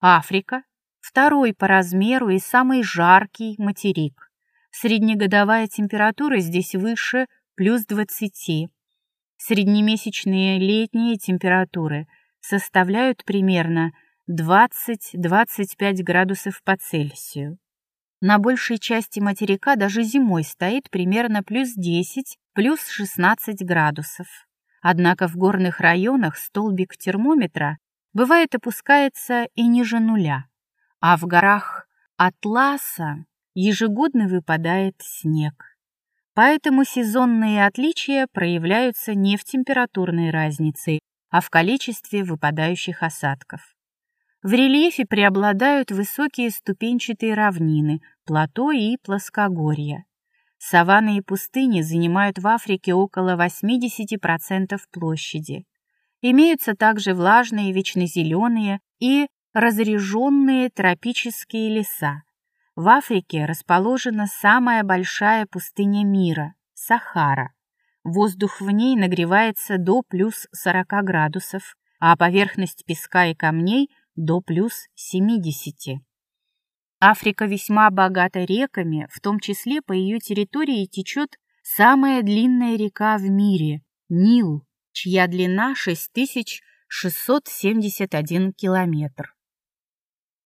Африка – второй по размеру и самый жаркий материк. Среднегодовая температура здесь выше плюс 20. Среднемесячные летние температуры составляют примерно 20-25 градусов по Цельсию. На большей части материка даже зимой стоит примерно плюс 10, плюс 16 градусов. Однако в горных районах столбик термометра бывает опускается и ниже нуля, а в горах Атласа ежегодно выпадает снег. Поэтому сезонные отличия проявляются не в температурной разнице, а в количестве выпадающих осадков. В рельефе преобладают высокие ступенчатые равнины, плато и плоскогорья. Саванны и пустыни занимают в Африке около 80% площади. Имеются также влажные вечнозеленые и разреженные тропические леса. В Африке расположена самая большая пустыня мира – Сахара. Воздух в ней нагревается до плюс 40 градусов, а поверхность песка и камней до плюс 70. Африка весьма богата реками, в том числе по ее территории течет самая длинная река в мире – Нил, чья длина 6671 километр.